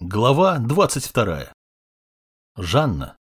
Глава 22. Жанна.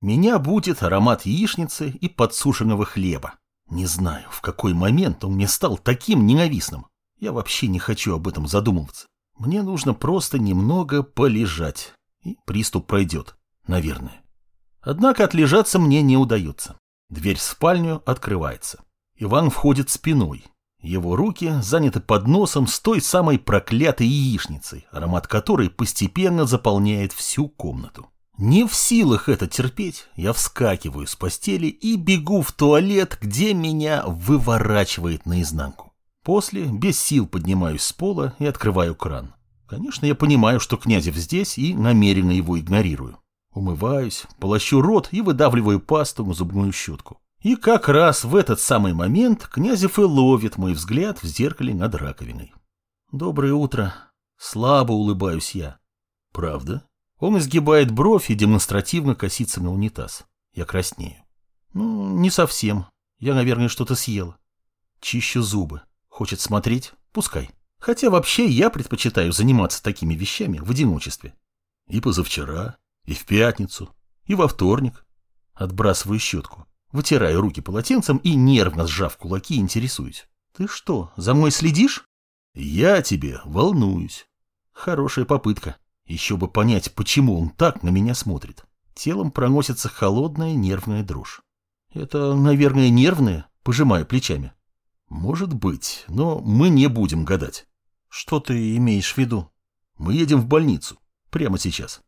Меня будет аромат яичницы и подсушенного хлеба. Не знаю, в какой момент он мне стал таким ненавистным. Я вообще не хочу об этом задумываться. Мне нужно просто немного полежать, и приступ пройдет, наверное. Однако отлежаться мне не удается. Дверь в спальню открывается. Иван входит спиной, его руки заняты подносом с той самой проклятой яичницей, аромат которой постепенно заполняет всю комнату. Не в силах это терпеть, я вскакиваю с постели и бегу в туалет, где меня выворачивает наизнанку. После без сил поднимаюсь с пола и открываю кран. Конечно, я понимаю, что Князев здесь и намеренно его игнорирую. Умываюсь, полощу рот и выдавливаю пасту на зубную щетку. И как раз в этот самый момент Князев и ловит мой взгляд в зеркале над раковиной. «Доброе утро!» Слабо улыбаюсь я. «Правда?» Он изгибает бровь и демонстративно косится на унитаз. Я краснею. «Ну, не совсем. Я, наверное, что-то съела». Чищу зубы. Хочет смотреть? Пускай. Хотя вообще я предпочитаю заниматься такими вещами в одиночестве. И позавчера, и в пятницу, и во вторник. Отбрасываю щетку. Вытираю руки полотенцем и, нервно сжав кулаки, интересуюсь. «Ты что, за мной следишь?» «Я тебе волнуюсь». Хорошая попытка. Еще бы понять, почему он так на меня смотрит. Телом проносится холодная нервная дрожь. Это, наверное, нервная, пожимаю плечами. Может быть, но мы не будем гадать. Что ты имеешь в виду? Мы едем в больницу. Прямо сейчас.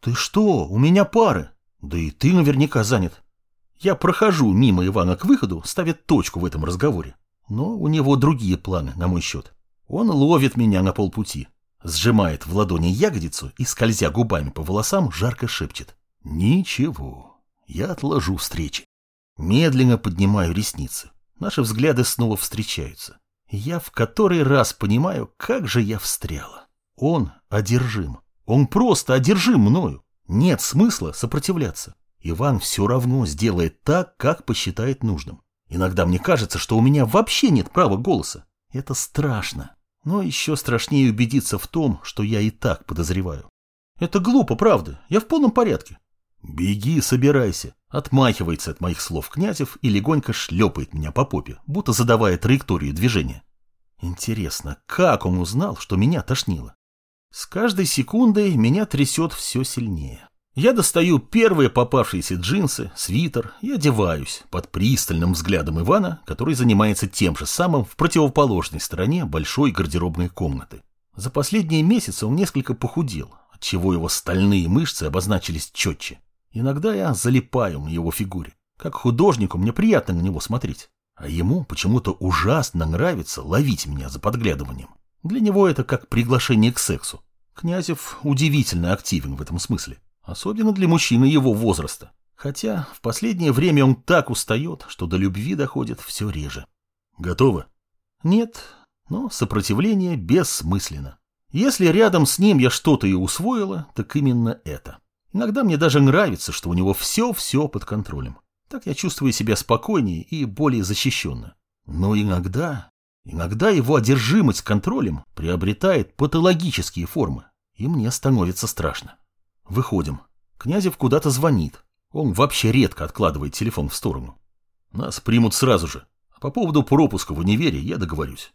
Ты что? У меня пары. Да и ты наверняка занят. Я прохожу мимо Ивана к выходу, ставит точку в этом разговоре. Но у него другие планы на мой счет. Он ловит меня на полпути, сжимает в ладони ягодицу и, скользя губами по волосам, жарко шепчет. «Ничего, я отложу встречи». Медленно поднимаю ресницы. Наши взгляды снова встречаются. Я в который раз понимаю, как же я встряла. Он одержим. Он просто одержим мною. Нет смысла сопротивляться. Иван все равно сделает так, как посчитает нужным. Иногда мне кажется, что у меня вообще нет права голоса. Это страшно. Но еще страшнее убедиться в том, что я и так подозреваю. Это глупо, правда. Я в полном порядке. Беги, собирайся. Отмахивается от моих слов Князев и легонько шлепает меня по попе, будто задавая траекторию движения. Интересно, как он узнал, что меня тошнило? С каждой секундой меня трясет все сильнее. Я достаю первые попавшиеся джинсы, свитер и одеваюсь под пристальным взглядом Ивана, который занимается тем же самым в противоположной стороне большой гардеробной комнаты. За последние месяцы он несколько похудел, отчего его стальные мышцы обозначились четче. Иногда я залипаю на его фигуре. Как художнику мне приятно на него смотреть. А ему почему-то ужасно нравится ловить меня за подглядыванием. Для него это как приглашение к сексу. Князев удивительно активен в этом смысле. Особенно для мужчины его возраста. Хотя в последнее время он так устает, что до любви доходит все реже. Готово? Нет, но сопротивление бессмысленно. Если рядом с ним я что-то и усвоила, так именно это. Иногда мне даже нравится, что у него все-все под контролем. Так я чувствую себя спокойнее и более защищенно. Но иногда, иногда его одержимость контролем приобретает патологические формы, и мне становится страшно. Выходим. Князев куда-то звонит. Он вообще редко откладывает телефон в сторону. Нас примут сразу же. А по поводу пропуска в универе я договорюсь.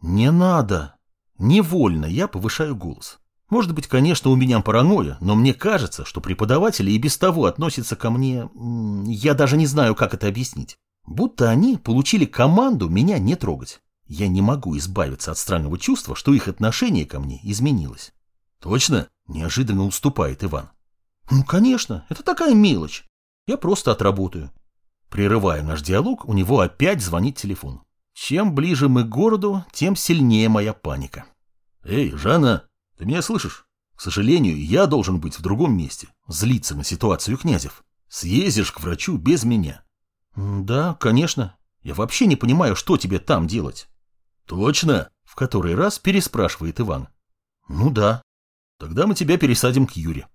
Не надо. Невольно я повышаю голос. Может быть, конечно, у меня паранойя, но мне кажется, что преподаватели и без того относятся ко мне... Я даже не знаю, как это объяснить. Будто они получили команду меня не трогать. Я не могу избавиться от странного чувства, что их отношение ко мне изменилось. Точно? Неожиданно уступает Иван. Ну, конечно, это такая мелочь. Я просто отработаю. Прерывая наш диалог, у него опять звонит телефон. Чем ближе мы к городу, тем сильнее моя паника. Эй, Жанна, ты меня слышишь? К сожалению, я должен быть в другом месте. Злиться на ситуацию князев. Съездишь к врачу без меня. Да, конечно. Я вообще не понимаю, что тебе там делать. Точно? В который раз переспрашивает Иван. Ну да. Тогда мы тебя пересадим к Юре.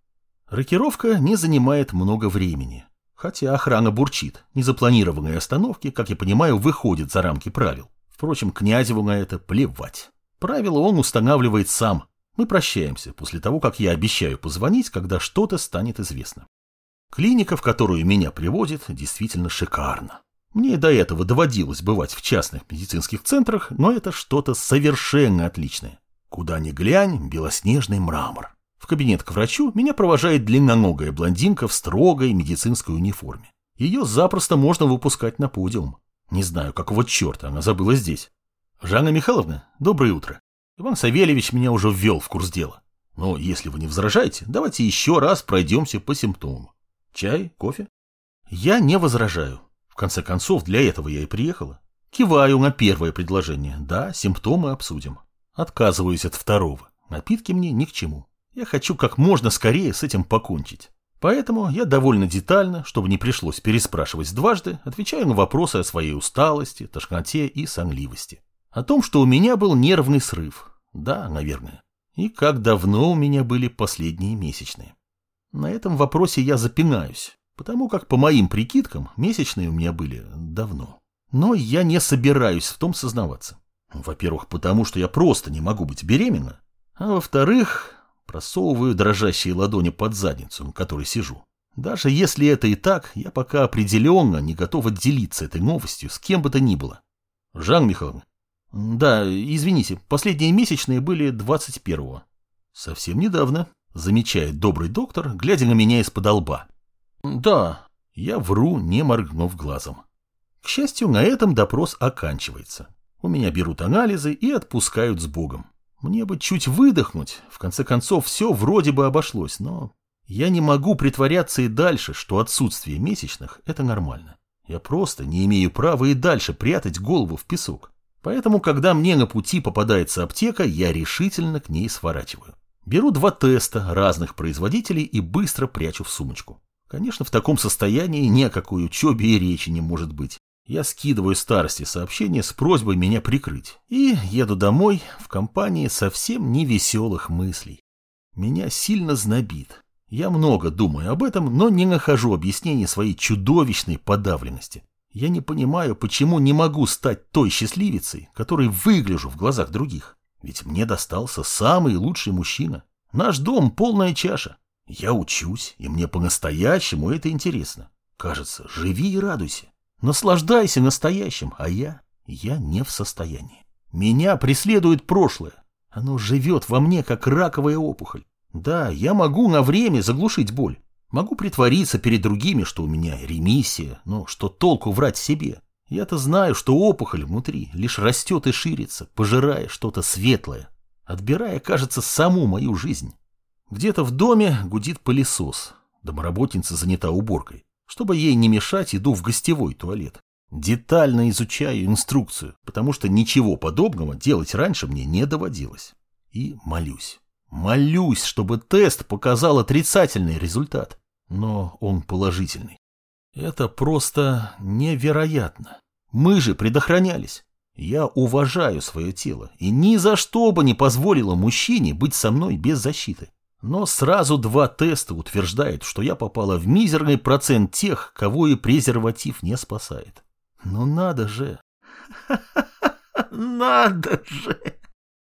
Рокировка не занимает много времени. Хотя охрана бурчит. Незапланированные остановки, как я понимаю, выходят за рамки правил. Впрочем, Князеву на это плевать. Правила он устанавливает сам. Мы прощаемся после того, как я обещаю позвонить, когда что-то станет известно. Клиника, в которую меня приводит, действительно шикарна. Мне до этого доводилось бывать в частных медицинских центрах, но это что-то совершенно отличное. Куда ни глянь, белоснежный мрамор. В кабинет к врачу меня провожает длинноногая блондинка в строгой медицинской униформе. Ее запросто можно выпускать на подиум. Не знаю, какого черта она забыла здесь. Жанна Михайловна, доброе утро. Иван Савельевич меня уже ввел в курс дела. Но если вы не возражаете, давайте еще раз пройдемся по симптомам. Чай, кофе? Я не возражаю. В конце концов, для этого я и приехала. Киваю на первое предложение. Да, симптомы обсудим. Отказываюсь от второго. Напитки мне ни к чему. Я хочу как можно скорее с этим покончить. Поэтому я довольно детально, чтобы не пришлось переспрашивать дважды, отвечаю на вопросы о своей усталости, тошноте и сонливости. О том, что у меня был нервный срыв. Да, наверное. И как давно у меня были последние месячные. На этом вопросе я запинаюсь, потому как, по моим прикидкам, месячные у меня были давно. Но я не собираюсь в том сознаваться. Во-первых, потому что я просто не могу быть беременна. А во-вторых, просовываю дрожащие ладони под задницу, на которой сижу. Даже если это и так, я пока определенно не готова делиться этой новостью с кем бы то ни было. Жан Михайловна. Да, извините, последние месячные были 21-го. Совсем недавно, замечает добрый доктор, глядя на меня из-под лба. Да, я вру, не моргнув глазом. К счастью, на этом допрос оканчивается. У меня берут анализы и отпускают с Богом. Мне бы чуть выдохнуть, в конце концов все вроде бы обошлось, но я не могу притворяться и дальше, что отсутствие месячных – это нормально. Я просто не имею права и дальше прятать голову в песок. Поэтому, когда мне на пути попадается аптека, я решительно к ней сворачиваю. Беру два теста разных производителей и быстро прячу в сумочку. Конечно, в таком состоянии ни о какой учебе и речи не может быть. Я скидываю старости сообщение с просьбой меня прикрыть и еду домой в компании совсем невеселых мыслей. Меня сильно знобит. Я много думаю об этом, но не нахожу объяснений своей чудовищной подавленности. Я не понимаю, почему не могу стать той счастливицей, которой выгляжу в глазах других. Ведь мне достался самый лучший мужчина. Наш дом полная чаша. Я учусь, и мне по-настоящему это интересно. Кажется, живи и радуйся. Наслаждайся настоящим, а я, я не в состоянии. Меня преследует прошлое. Оно живет во мне, как раковая опухоль. Да, я могу на время заглушить боль. Могу притвориться перед другими, что у меня ремиссия, но что толку врать себе? Я-то знаю, что опухоль внутри лишь растет и ширится, пожирая что-то светлое, отбирая, кажется, саму мою жизнь. Где-то в доме гудит пылесос. Домоработница занята уборкой. Чтобы ей не мешать, иду в гостевой туалет. Детально изучаю инструкцию, потому что ничего подобного делать раньше мне не доводилось. И молюсь. Молюсь, чтобы тест показал отрицательный результат. Но он положительный. Это просто невероятно. Мы же предохранялись. Я уважаю свое тело и ни за что бы не позволила мужчине быть со мной без защиты. Но сразу два теста утверждают, что я попала в мизерный процент тех, кого и презерватив не спасает. Ну надо же! Надо же!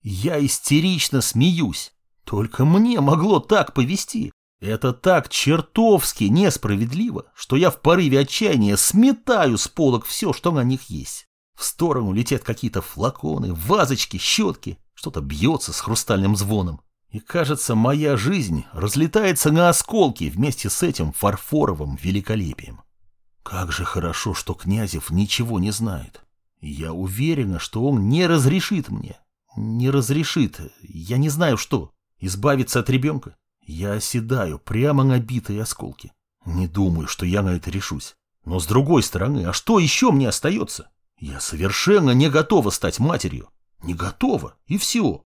Я истерично смеюсь. Только мне могло так повести. Это так чертовски несправедливо, что я в порыве отчаяния сметаю с полок все, что на них есть. В сторону летят какие-то флаконы, вазочки, щетки. Что-то бьется с хрустальным звоном. И кажется, моя жизнь разлетается на осколки вместе с этим фарфоровым великолепием. Как же хорошо, что Князев ничего не знает. Я уверена, что он не разрешит мне. Не разрешит, я не знаю что. Избавиться от ребенка? Я оседаю прямо на битые осколки. Не думаю, что я на это решусь. Но с другой стороны, а что еще мне остается? Я совершенно не готова стать матерью. Не готова, и все.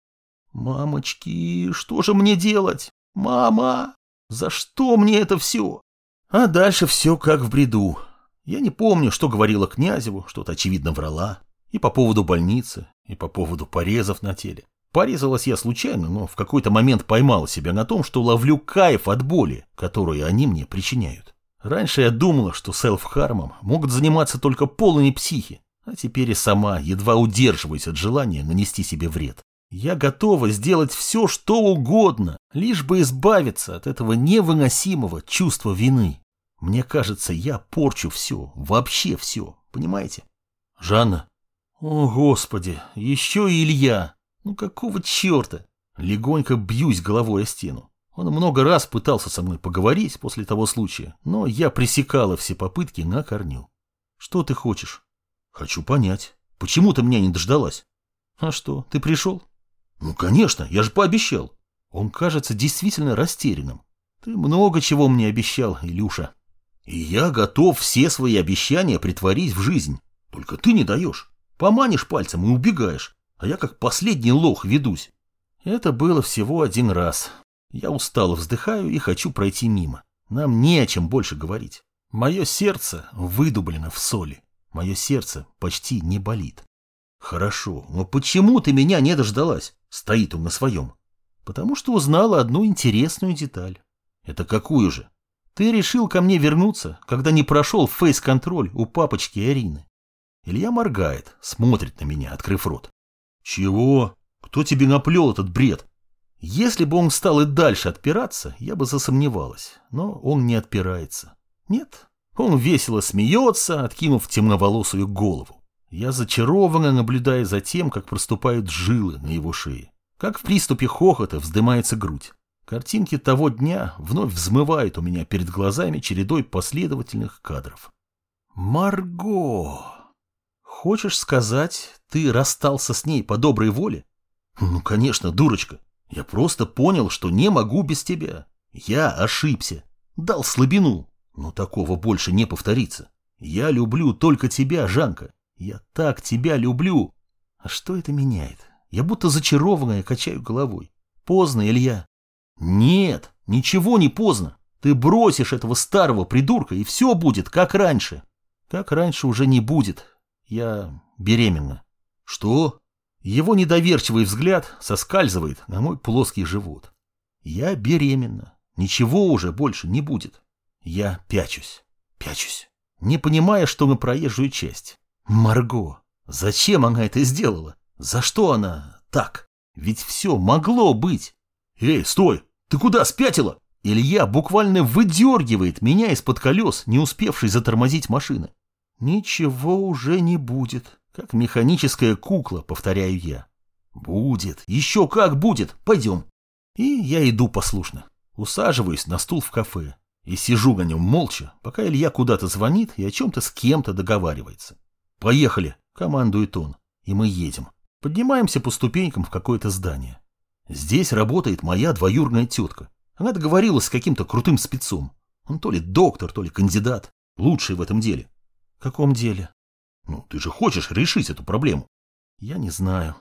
«Мамочки, что же мне делать? Мама! За что мне это все?» А дальше все как в бреду. Я не помню, что говорила Князеву, что-то очевидно врала. И по поводу больницы, и по поводу порезов на теле. Порезалась я случайно, но в какой-то момент поймала себя на том, что ловлю кайф от боли, которую они мне причиняют. Раньше я думала, что селф-хармом могут заниматься только полные психи, а теперь и сама едва удерживаюсь от желания нанести себе вред. Я готова сделать все, что угодно, лишь бы избавиться от этого невыносимого чувства вины. Мне кажется, я порчу все, вообще все, понимаете? Жанна. О, Господи, еще и Илья. Ну какого черта? Легонько бьюсь головой о стену. Он много раз пытался со мной поговорить после того случая, но я пресекала все попытки на корню. Что ты хочешь? Хочу понять. Почему ты меня не дождалась? А что, ты пришел? Ну, конечно, я же пообещал. Он кажется действительно растерянным. Ты много чего мне обещал, Илюша. И я готов все свои обещания притворить в жизнь. Только ты не даешь. Поманишь пальцем и убегаешь. А я как последний лох ведусь. Это было всего один раз. Я устало вздыхаю и хочу пройти мимо. Нам не о чем больше говорить. Мое сердце выдублено в соли. Мое сердце почти не болит. Хорошо, но почему ты меня не дождалась? Стоит он на своем. Потому что узнала одну интересную деталь. Это какую же? Ты решил ко мне вернуться, когда не прошел фейс-контроль у папочки Арины. Илья моргает, смотрит на меня, открыв рот. Чего? Кто тебе наплел этот бред? Если бы он стал и дальше отпираться, я бы засомневалась, но он не отпирается. Нет, он весело смеется, откинув темноволосую голову. Я зачарованно наблюдаю за тем, как проступают жилы на его шее, как в приступе хохота вздымается грудь. Картинки того дня вновь взмывают у меня перед глазами чередой последовательных кадров. «Марго! Хочешь сказать, ты расстался с ней по доброй воле?» «Ну, конечно, дурочка. Я просто понял, что не могу без тебя. Я ошибся. Дал слабину. Но такого больше не повторится. Я люблю только тебя, Жанка. Я так тебя люблю. А что это меняет? Я будто зачарованная качаю головой. Поздно, Илья. Нет, ничего не поздно. Ты бросишь этого старого придурка, и все будет, как раньше. Как раньше уже не будет. Я беременна. Что? Его недоверчивый взгляд соскальзывает на мой плоский живот. Я беременна. Ничего уже больше не будет. Я пячусь, пячусь, не понимая, что мы проезжую часть. Марго, зачем она это сделала? За что она так? Ведь все могло быть. Эй, стой! Ты куда спятила? Илья буквально выдергивает меня из-под колес, не успевший затормозить машины. Ничего уже не будет, как механическая кукла, повторяю я. Будет, еще как будет, пойдем. И я иду послушно. Усаживаюсь на стул в кафе и сижу на нем молча, пока Илья куда-то звонит и о чем-то с кем-то договаривается. «Поехали!» — командует он. И мы едем. Поднимаемся по ступенькам в какое-то здание. Здесь работает моя двоюрная тетка. Она договорилась с каким-то крутым спецом. Он то ли доктор, то ли кандидат. Лучший в этом деле. В каком деле? Ну, ты же хочешь решить эту проблему. Я не знаю.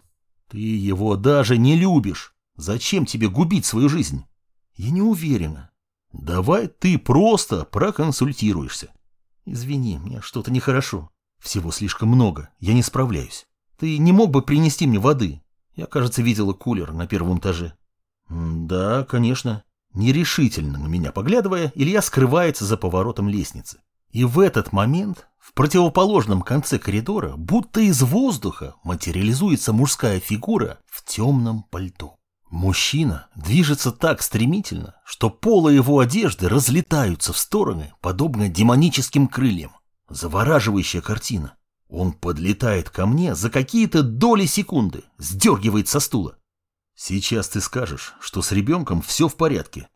Ты его даже не любишь. Зачем тебе губить свою жизнь? Я не уверена. Давай ты просто проконсультируешься. Извини, мне что-то нехорошо. Всего слишком много, я не справляюсь. Ты не мог бы принести мне воды? Я, кажется, видела кулер на первом этаже. Да, конечно. Нерешительно на меня поглядывая, Илья скрывается за поворотом лестницы. И в этот момент в противоположном конце коридора, будто из воздуха, материализуется мужская фигура в темном пальто. Мужчина движется так стремительно, что полы его одежды разлетаются в стороны, подобно демоническим крыльям. Завораживающая картина. Он подлетает ко мне за какие-то доли секунды, сдергивает со стула. Сейчас ты скажешь, что с ребенком все в порядке.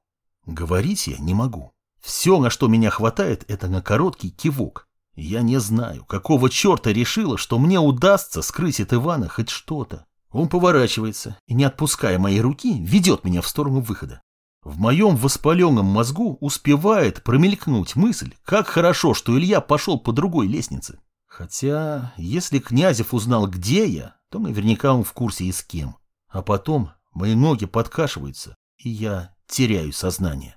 Говорить я не могу. Все, на что меня хватает, это на короткий кивок. Я не знаю, какого черта решила, что мне удастся скрыть от Ивана хоть что-то. Он поворачивается и, не отпуская моей руки, ведет меня в сторону выхода. В моем воспаленном мозгу успевает промелькнуть мысль, как хорошо, что Илья пошел по другой лестнице. Хотя, если Князев узнал, где я, то наверняка он в курсе и с кем. А потом мои ноги подкашиваются, и я теряю сознание.